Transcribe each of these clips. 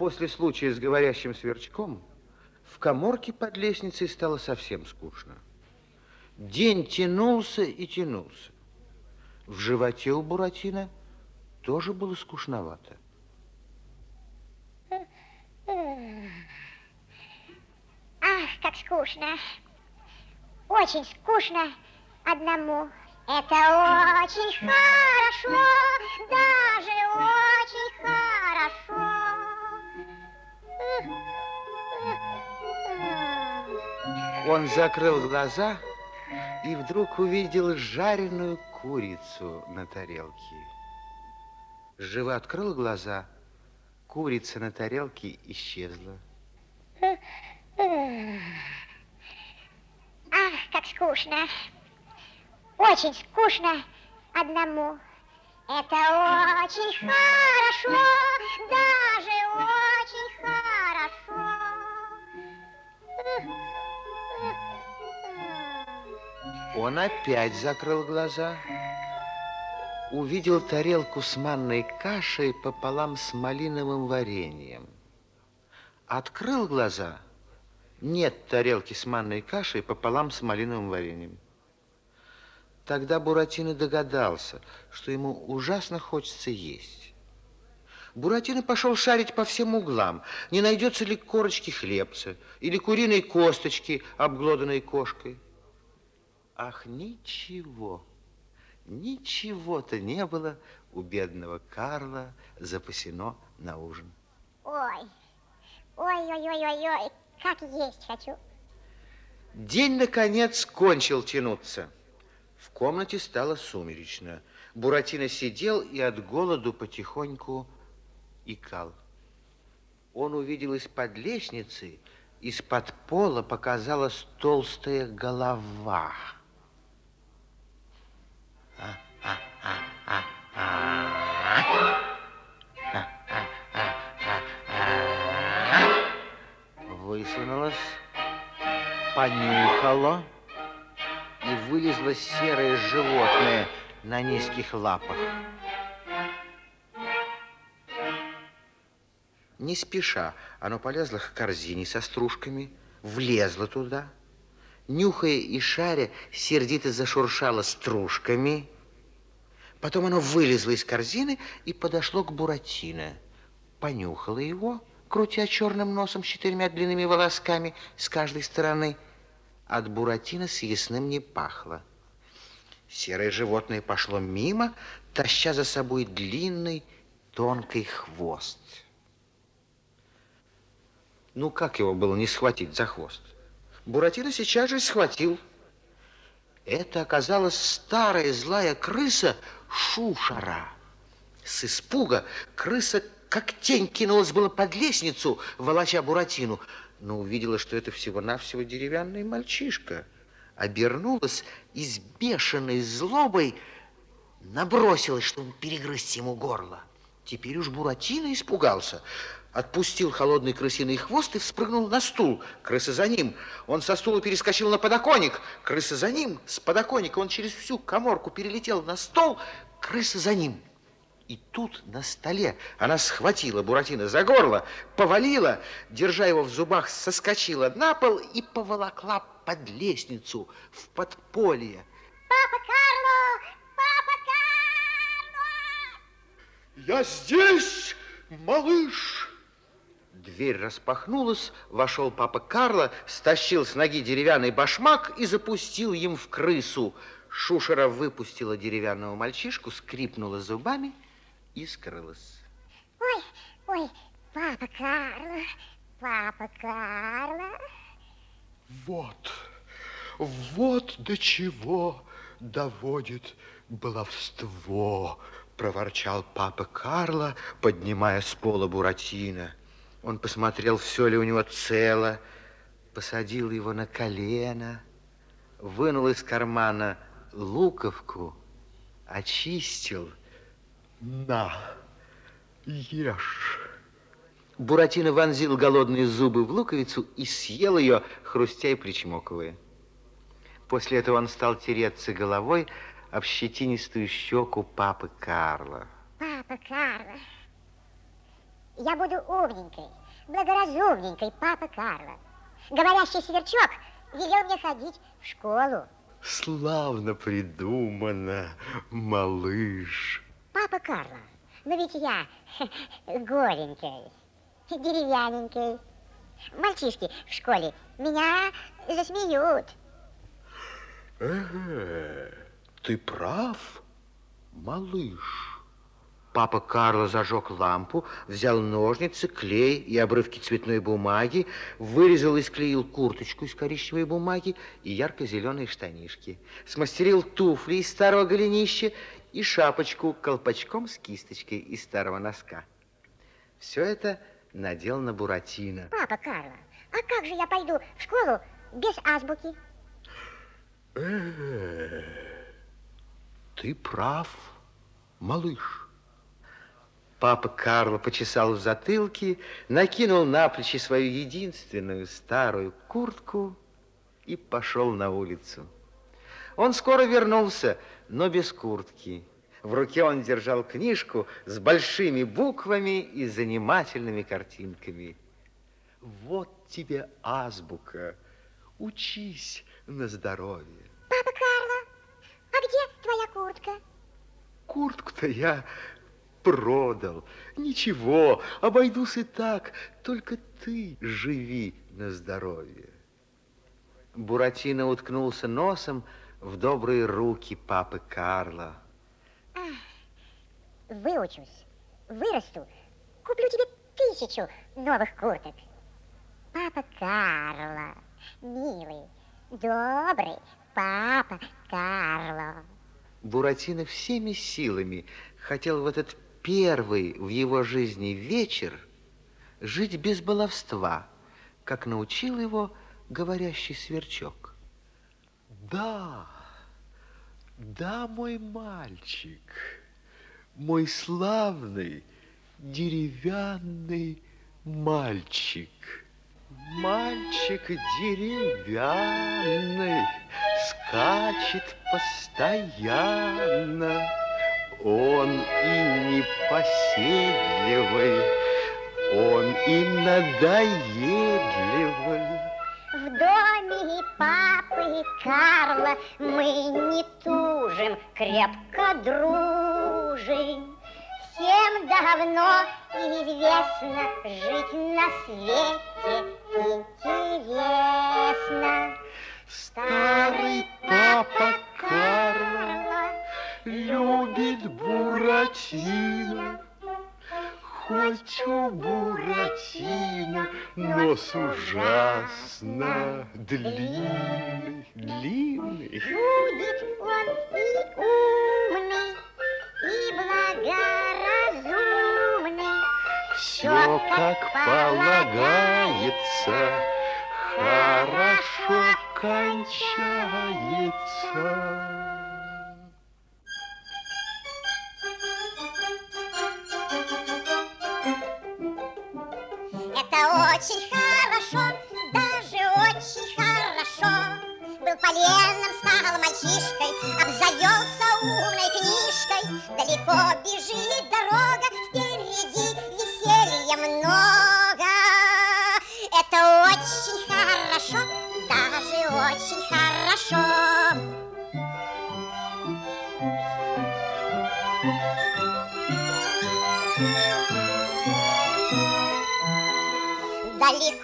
После случая с говорящим сверчком в коморке под лестницей стало совсем скучно. День тянулся и тянулся. В животе у Буратино тоже было скучновато. Ах, как скучно. Очень скучно одному. Это очень хорошо, даже очень хорошо. Он закрыл глаза и вдруг увидел жареную курицу на тарелке. Живо открыл глаза, курица на тарелке исчезла. Ах, как скучно. Очень скучно одному. Это очень хорошо, даже очень Он опять закрыл глаза, увидел тарелку с манной кашей пополам с малиновым вареньем. Открыл глаза, нет тарелки с манной кашей пополам с малиновым вареньем. Тогда Буратино догадался, что ему ужасно хочется есть. Буратино пошел шарить по всем углам, не найдется ли корочки хлебца или куриной косточки, обглоданной кошкой. Ах, ничего, ничего-то не было у бедного Карла запасено на ужин. Ой, ой-ой-ой-ой, как есть хочу. День, наконец, кончил тянуться. В комнате стало сумеречно. Буратино сидел и от голоду потихоньку икал. Он увидел из-под лестницы, из-под пола показалась толстая голова. Высунулась, понюхала и вылезло серое животное на низких лапах. Не спеша, оно полезло к корзине со стружками, влезло туда, нюхая и шаря, сердито зашуршало стружками. Потом оно вылезло из корзины и подошло к Буратино. Понюхало его, крутя черным носом с четырьмя длинными волосками с каждой стороны – от Буратино съестным не пахло. Серое животное пошло мимо, таща за собой длинный тонкий хвост. Ну, как его было не схватить за хвост? Буратино сейчас же схватил. Это оказалась старая злая крыса Шушара. С испуга крыса как тень кинулась было под лестницу, волоча Буратину но увидела, что это всего-навсего деревянный мальчишка. Обернулась и с бешеной злобой набросилась, чтобы перегрызть ему горло. Теперь уж Буратино испугался. Отпустил холодный крысиный хвост и вспрыгнул на стул. Крыса за ним. Он со стула перескочил на подоконник. Крыса за ним. С подоконника он через всю коморку перелетел на стол. Крыса за ним. И тут на столе она схватила Буратино за горло, повалила, держа его в зубах, соскочила на пол и поволокла под лестницу в подполье. Папа Карло! Папа Карло! Я здесь, малыш! Дверь распахнулась, вошел папа Карло, стащил с ноги деревянный башмак и запустил им в крысу. Шушера выпустила деревянного мальчишку, скрипнула зубами и скрылась. Ой, ой, папа Карло, папа Карло. Вот, вот до чего доводит баловство, проворчал папа Карло, поднимая с пола Буратино. Он посмотрел, все ли у него цело, посадил его на колено, вынул из кармана луковку, очистил на, ешь. Буратино вонзил голодные зубы в луковицу и съел ее, хрустя и причмокивая. После этого он стал тереться головой об щетинистую щеку папы Карла. Папа Карла. Я буду умненькой, благоразумненькой, папа Карло. Говорящий сверчок велел мне ходить в школу. Славно придумано, малыш. Папа Карло, но ведь я голенькой, деревяненькой. Мальчишки в школе меня засмеют. Э, ты прав, малыш. Папа Карло зажег лампу, взял ножницы, клей и обрывки цветной бумаги, вырезал и склеил курточку из коричневой бумаги и ярко-зеленые штанишки, смастерил туфли из старого голенища и шапочку колпачком с кисточкой из старого носка. Все это надел на Буратино. Папа Карло, а как же я пойду в школу без азбуки? Э, ты прав, малыш. Папа Карло почесал в затылке, накинул на плечи свою единственную старую куртку и пошел на улицу. Он скоро вернулся, но без куртки. В руке он держал книжку с большими буквами и занимательными картинками. Вот тебе азбука. Учись на здоровье. Папа Карло, а где твоя куртка? Куртку-то я продал. Ничего, обойдусь и так. Только ты живи на здоровье. Буратино уткнулся носом в добрые руки папы Карла. Выучусь, вырасту, куплю тебе тысячу новых курток. Папа Карло, милый, добрый папа Карло. Буратино всеми силами хотел в этот первый в его жизни вечер жить без баловства, как научил его говорящий сверчок. Да, да, мой мальчик, мой славный деревянный мальчик. Мальчик деревянный скачет постоянно. Он и непоседливый, он и надоедливый. В доме папы Карла мы не тужим, крепко дружим. Всем давно известно, жить на свете интересно. Старый папа любит Буратино. Хоть у Буратино нос ужасно длинный, длинный. Будет он и умный, и благоразумный. Все как полагается, хорошо кончается. Очень хорошо, даже очень хорошо. Был поленом, стал мальчишкой, обзавелся умной книжкой. Далеко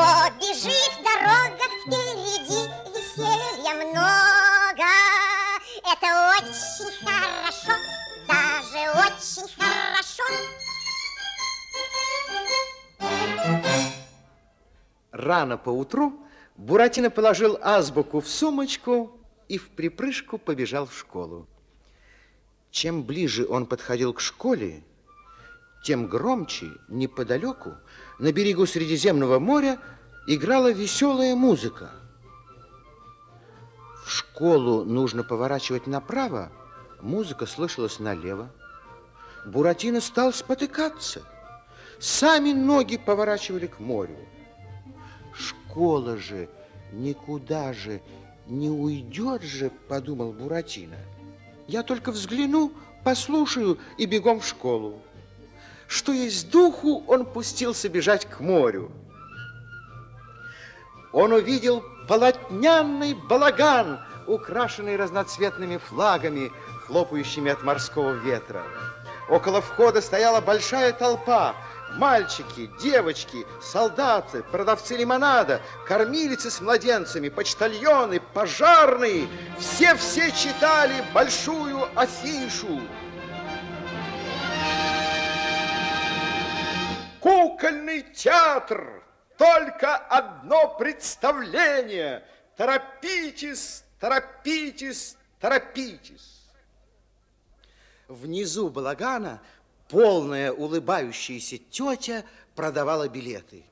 Далеко бежит дорога, впереди веселья много. Это очень хорошо, даже очень хорошо. Рано поутру Буратино положил азбуку в сумочку и в припрыжку побежал в школу. Чем ближе он подходил к школе, тем громче неподалеку, на берегу Средиземного моря, играла веселая музыка. В школу нужно поворачивать направо, музыка слышалась налево. Буратино стал спотыкаться. Сами ноги поворачивали к морю. Школа же никуда же не уйдет же, подумал Буратино. Я только взгляну, послушаю и бегом в школу. Что есть духу, он пустился бежать к морю. Он увидел полотняный балаган, украшенный разноцветными флагами, хлопающими от морского ветра. Около входа стояла большая толпа. Мальчики, девочки, солдаты, продавцы лимонада, кормилицы с младенцами, почтальоны, пожарные. Все-все читали большую афишу. Кукольный театр. Только одно представление. Торопитесь, торопитесь, торопитесь. Внизу балагана полная улыбающаяся тетя продавала билеты.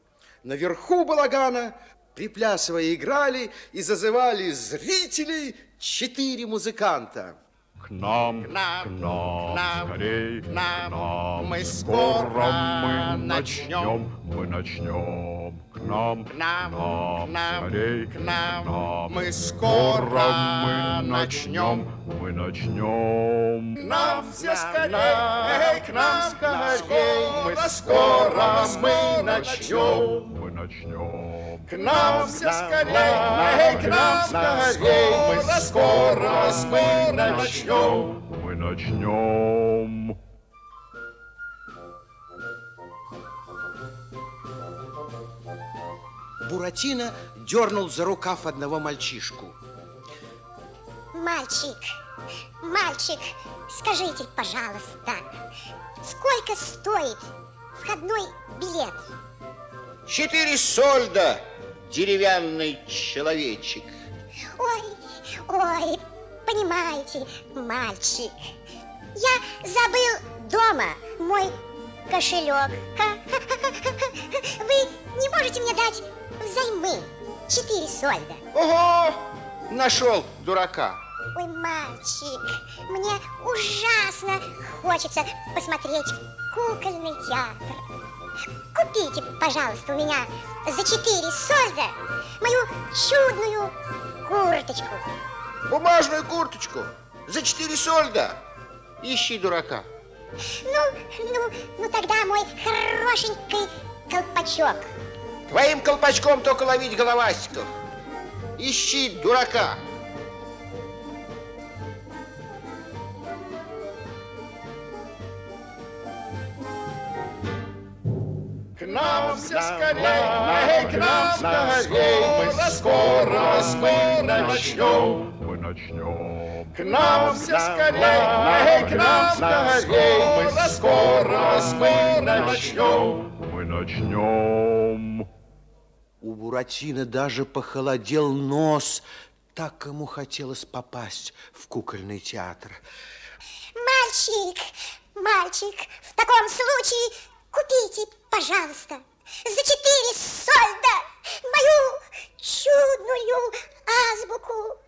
Наверху балагана, приплясывая, играли и зазывали зрителей четыре музыканта. К нам, К нам, к нам, к нам, скорей, к нам. к нам. Мы Скоро мы начнем. мы начнем. К нам, К нам, к нам, скорей, к нам. Мы Скоро мы начнем. начнем, мы начнем. К нам все скорей, к нам скорей, мы скоро мы начнем. Мы начнем. К нам все скорей, к нам скорей, мы скоро мы начнем. Мы начнем. Буратино дернул за рукав одного мальчишку. Мальчик, мальчик, скажите, пожалуйста, сколько стоит входной билет? Четыре сольда, деревянный человечек. Ой, ой, понимаете, мальчик, я забыл дома мой кошелек. Вы не можете мне дать взаймы четыре сольда? Ого! Нашел дурака. Ой, мальчик, мне ужасно хочется посмотреть кукольный театр. Купите, пожалуйста, у меня за четыре сольда мою чудную курточку. Бумажную курточку за четыре сольда. Ищи дурака. Ну, ну, ну тогда мой хорошенький колпачок. Твоим колпачком только ловить головастиков. Ищи дурака. Все скорей, к нам скорей, мы скоро, скоро начнем. Мы начнем. К нам все скорей, к нам скорей, мы скоро, скоро начнем. Мы начнем. У Буратино даже похолодел нос. Так ему хотелось попасть в кукольный театр. Мальчик, мальчик, в таком случае купите, пожалуйста, за четыре сольда мою чудную азбуку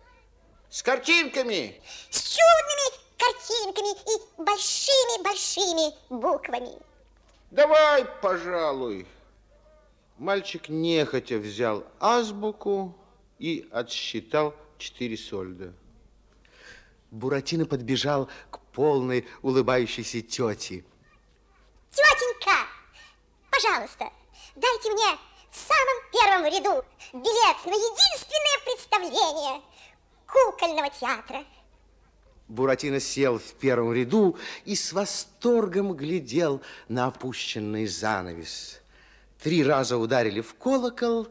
С картинками. с чудными картинками и большими-большими буквами. Давай, пожалуй. Мальчик нехотя взял азбуку и отсчитал четыре сольда. Буратино подбежал к полной улыбающейся тете. Тетенька, пожалуйста, дайте мне в самом первом ряду билет на единственное представление кукольного театра. Буратино сел в первом ряду и с восторгом глядел на опущенный занавес. Три раза ударили в колокол,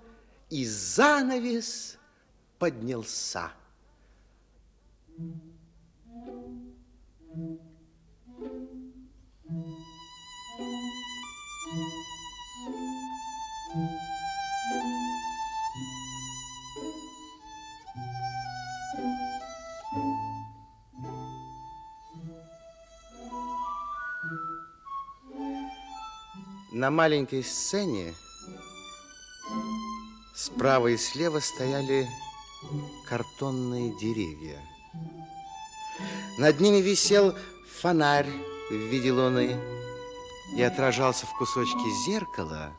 и занавес поднялся. На маленькой сцене справа и слева стояли картонные деревья. Над ними висел фонарь в виде луны и отражался в кусочке зеркала,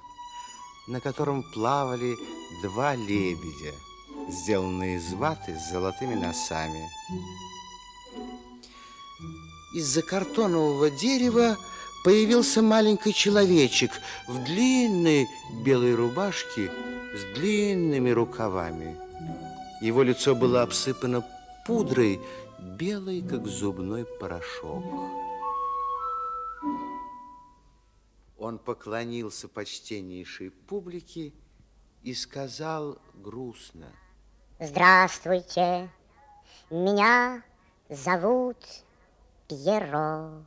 на котором плавали два лебедя, сделанные из ваты с золотыми носами. Из-за картонового дерева появился маленький человечек в длинной белой рубашке с длинными рукавами. Его лицо было обсыпано пудрой, белой, как зубной порошок. Он поклонился почтеннейшей публике и сказал грустно. Здравствуйте, меня зовут Пьеро.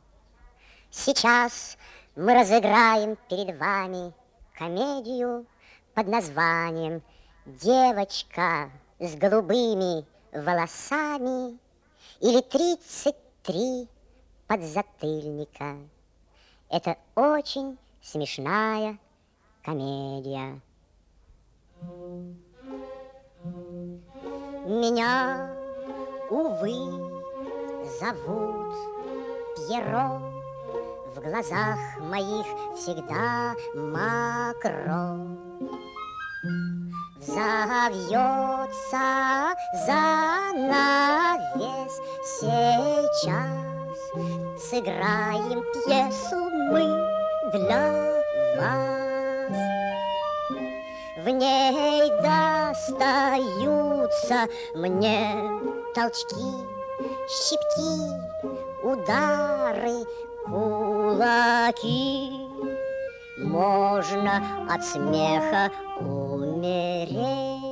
Сейчас мы разыграем перед вами комедию под названием «Девочка с голубыми волосами» или «33 подзатыльника». Это очень смешная комедия. Меня, увы, зовут Пьеро. В глазах моих всегда макро. Взовьется занавес сейчас. Сыграем пьесу мы для вас. В ней достаются мне толчки, щипки, удары, кулаки. Можно от смеха умереть.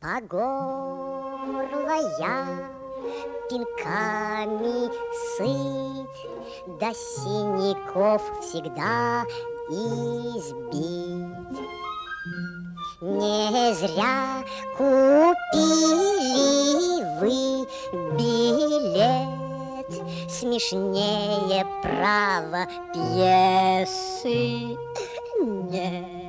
По горло я пинками сыт, До синяков всегда избит. Не зря купили вы билет смешнее право пьесы нет.